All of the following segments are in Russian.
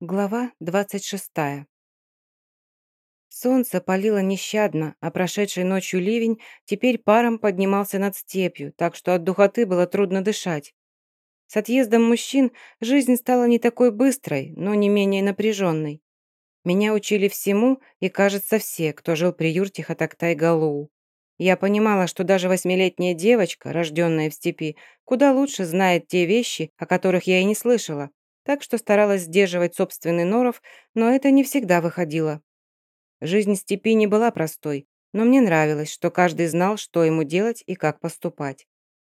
Глава 26. Солнце палило нещадно, а прошедший ночью ливень теперь паром поднимался над степью, так что от духоты было трудно дышать. С отъездом мужчин жизнь стала не такой быстрой, но не менее напряженной. Меня учили всему, и, кажется, все, кто жил при юрте Хатактай-Галуу. Я понимала, что даже восьмилетняя девочка, рожденная в степи, куда лучше знает те вещи, о которых я и не слышала, так что старалась сдерживать собственный норов, но это не всегда выходило. Жизнь степи не была простой, но мне нравилось, что каждый знал, что ему делать и как поступать.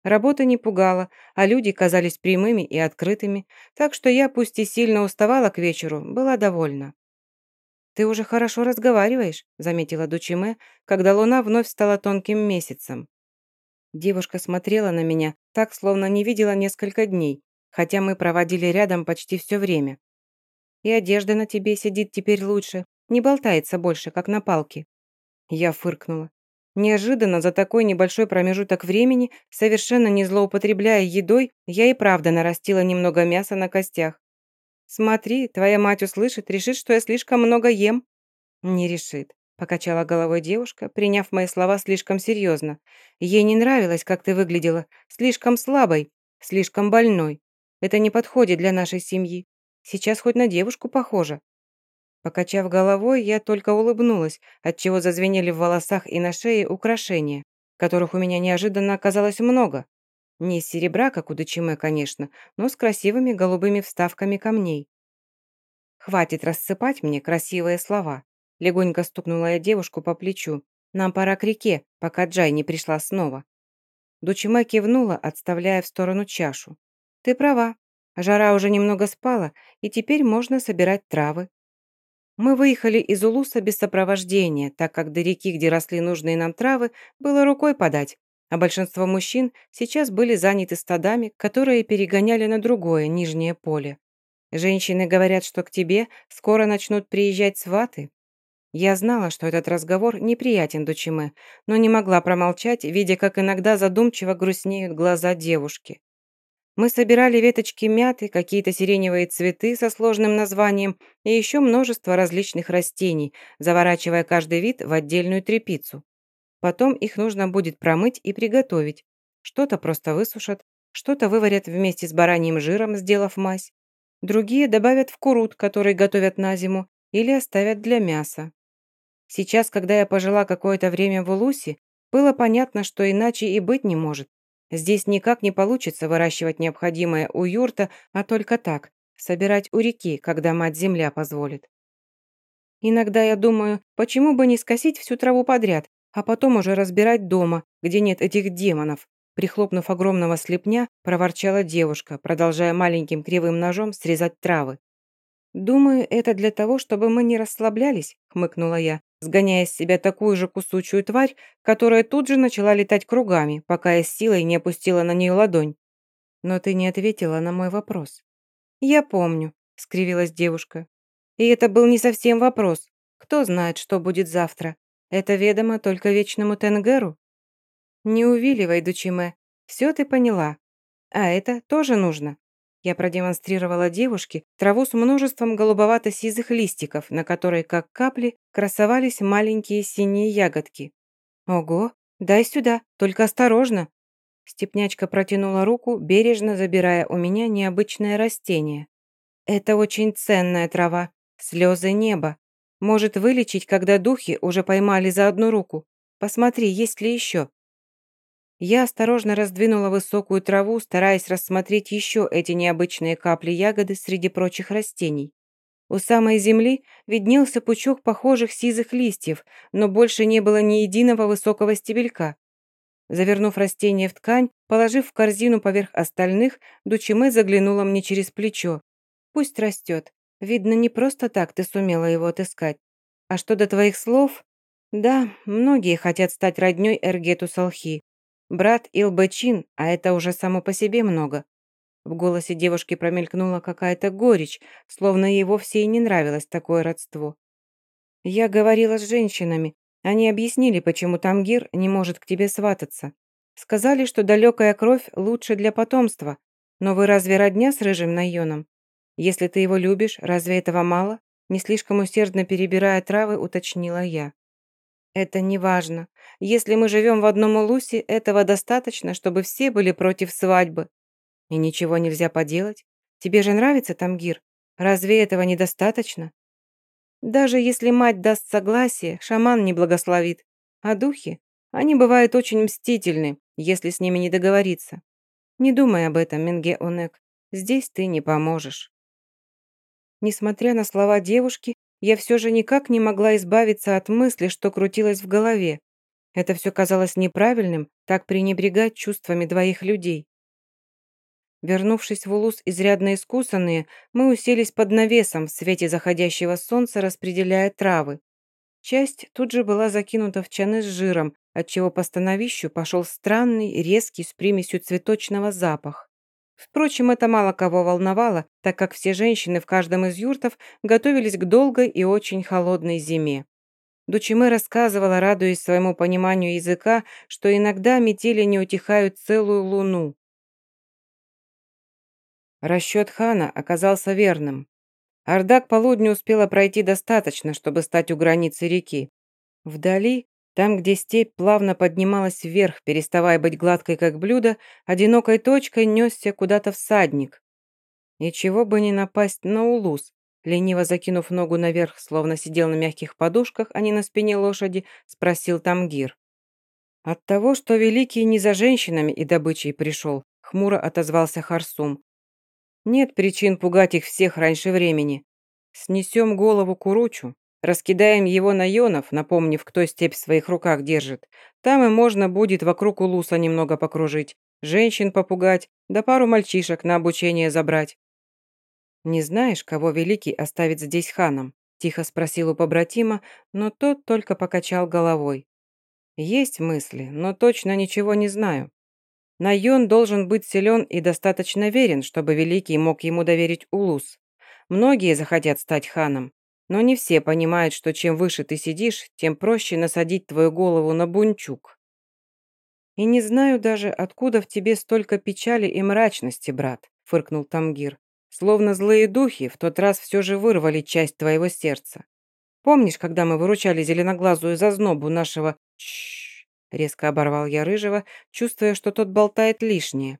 Работа не пугала, а люди казались прямыми и открытыми, так что я, пусть и сильно уставала к вечеру, была довольна. «Ты уже хорошо разговариваешь», — заметила Дучиме, когда луна вновь стала тонким месяцем. Девушка смотрела на меня так, словно не видела несколько дней, хотя мы проводили рядом почти все время. И одежда на тебе сидит теперь лучше, не болтается больше, как на палке. Я фыркнула. Неожиданно за такой небольшой промежуток времени, совершенно не злоупотребляя едой, я и правда нарастила немного мяса на костях. «Смотри, твоя мать услышит, решит, что я слишком много ем». «Не решит», — покачала головой девушка, приняв мои слова слишком серьезно. «Ей не нравилось, как ты выглядела, слишком слабой, слишком больной. Это не подходит для нашей семьи. Сейчас хоть на девушку похожа». Покачав головой, я только улыбнулась, отчего зазвенели в волосах и на шее украшения, которых у меня неожиданно оказалось много. Не из серебра, как у Дочиме, конечно, но с красивыми голубыми вставками камней. «Хватит рассыпать мне красивые слова», — легонько стукнула я девушку по плечу. «Нам пора к реке, пока Джай не пришла снова». Дучиме кивнула, отставляя в сторону чашу. «Ты права. Жара уже немного спала, и теперь можно собирать травы». Мы выехали из Улуса без сопровождения, так как до реки, где росли нужные нам травы, было рукой подать, а большинство мужчин сейчас были заняты стадами, которые перегоняли на другое, нижнее поле. Женщины говорят, что к тебе скоро начнут приезжать сваты. Я знала, что этот разговор неприятен Дучиме, но не могла промолчать, видя, как иногда задумчиво грустнеют глаза девушки. Мы собирали веточки мяты, какие-то сиреневые цветы со сложным названием и еще множество различных растений, заворачивая каждый вид в отдельную тряпицу. Потом их нужно будет промыть и приготовить. Что-то просто высушат, что-то выварят вместе с бараньим жиром, сделав мазь. Другие добавят в курут, который готовят на зиму, или оставят для мяса. Сейчас, когда я пожила какое-то время в Улусе, было понятно, что иначе и быть не может. Здесь никак не получится выращивать необходимое у юрта, а только так, собирать у реки, когда мать-земля позволит. Иногда я думаю, почему бы не скосить всю траву подряд, а потом уже разбирать дома, где нет этих демонов. Прихлопнув огромного слепня, проворчала девушка, продолжая маленьким кривым ножом срезать травы. «Думаю, это для того, чтобы мы не расслаблялись», — хмыкнула я, сгоняя с себя такую же кусучую тварь, которая тут же начала летать кругами, пока я с силой не опустила на нее ладонь. «Но ты не ответила на мой вопрос». «Я помню», — скривилась девушка. «И это был не совсем вопрос. Кто знает, что будет завтра? Это ведомо только вечному Тенгеру?» «Не увиливай, Дучиме. Все ты поняла. А это тоже нужно. Я продемонстрировала девушке траву с множеством голубовато-сизых листиков, на которой, как капли, красовались маленькие синие ягодки. «Ого, дай сюда, только осторожно!» Степнячка протянула руку, бережно забирая у меня необычное растение. «Это очень ценная трава, слезы неба. Может вылечить, когда духи уже поймали за одну руку. Посмотри, есть ли еще. Я осторожно раздвинула высокую траву, стараясь рассмотреть еще эти необычные капли ягоды среди прочих растений. У самой земли виднелся пучок похожих сизых листьев, но больше не было ни единого высокого стебелька. Завернув растение в ткань, положив в корзину поверх остальных, Дучиме заглянула мне через плечо. «Пусть растет. Видно, не просто так ты сумела его отыскать. А что до твоих слов? Да, многие хотят стать роднёй Эргету Салхи. Брат Илбачин, а это уже само по себе много. В голосе девушки промелькнула какая-то горечь, словно ей вовсе и не нравилось такое родство. Я говорила с женщинами. Они объяснили, почему Тамгир не может к тебе свататься. Сказали, что далекая кровь лучше для потомства. Но вы разве родня с рыжим Найоном? Если ты его любишь, разве этого мало?» Не слишком усердно перебирая травы, уточнила я. «Это не важно. Если мы живем в одном улусе, этого достаточно, чтобы все были против свадьбы. И ничего нельзя поделать. Тебе же нравится Тамгир? Разве этого недостаточно? Даже если мать даст согласие, шаман не благословит. А духи? Они бывают очень мстительны, если с ними не договориться. Не думай об этом, Менге Онек. Здесь ты не поможешь. Несмотря на слова девушки, я все же никак не могла избавиться от мысли, что крутилось в голове. Это все казалось неправильным, так пренебрегать чувствами двоих людей. Вернувшись в Улус изрядно искусанные, мы уселись под навесом в свете заходящего солнца, распределяя травы. Часть тут же была закинута в чаны с жиром, отчего по становищу пошел странный, резкий с примесью цветочного запах. Впрочем, это мало кого волновало, так как все женщины в каждом из юртов готовились к долгой и очень холодной зиме. Дучиме рассказывала, радуясь своему пониманию языка, что иногда метели не утихают целую луну. Расчет хана оказался верным. Орда к полудню успела пройти достаточно, чтобы стать у границы реки. Вдали, там, где степь плавно поднималась вверх, переставая быть гладкой, как блюдо, одинокой точкой несся куда-то всадник. Ничего бы не напасть на улус, лениво закинув ногу наверх, словно сидел на мягких подушках, а не на спине лошади, спросил Тамгир. От того, что Великий не за женщинами и добычей пришел, хмуро отозвался Харсум. Нет причин пугать их всех раньше времени. Снесем голову Куручу, раскидаем его на ионов, напомнив, кто степь в своих руках держит. Там и можно будет вокруг Улуса немного покружить, женщин попугать, да пару мальчишек на обучение забрать. «Не знаешь, кого Великий оставит здесь ханом?» – тихо спросил у побратима, но тот только покачал головой. «Есть мысли, но точно ничего не знаю. Найон должен быть силен и достаточно верен, чтобы Великий мог ему доверить Улус. Многие захотят стать ханом, но не все понимают, что чем выше ты сидишь, тем проще насадить твою голову на бунчук. «И не знаю даже, откуда в тебе столько печали и мрачности, брат», — фыркнул Тамгир. «Словно злые духи в тот раз все же вырвали часть твоего сердца. Помнишь, когда мы выручали зеленоглазую зазнобу нашего... Чш Резко оборвал я Рыжего, чувствуя, что тот болтает лишнее.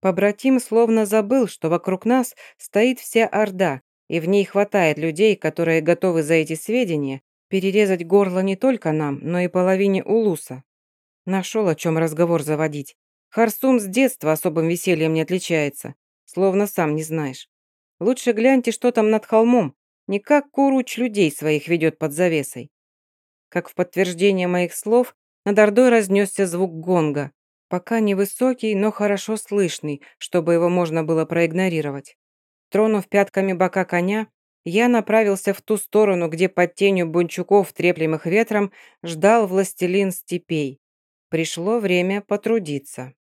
Побратим словно забыл, что вокруг нас стоит вся Орда, и в ней хватает людей, которые готовы за эти сведения перерезать горло не только нам, но и половине Улуса. Нашел, о чем разговор заводить. Харсум с детства особым весельем не отличается, словно сам не знаешь. Лучше гляньте, что там над холмом. Не как Куруч людей своих ведет под завесой. Как в подтверждение моих слов, над Ордой разнесся звук гонга, пока невысокий, но хорошо слышный, чтобы его можно было проигнорировать. Тронув пятками бока коня, я направился в ту сторону, где под тенью бунчуков, треплемых ветром, ждал властелин степей. Пришло время потрудиться.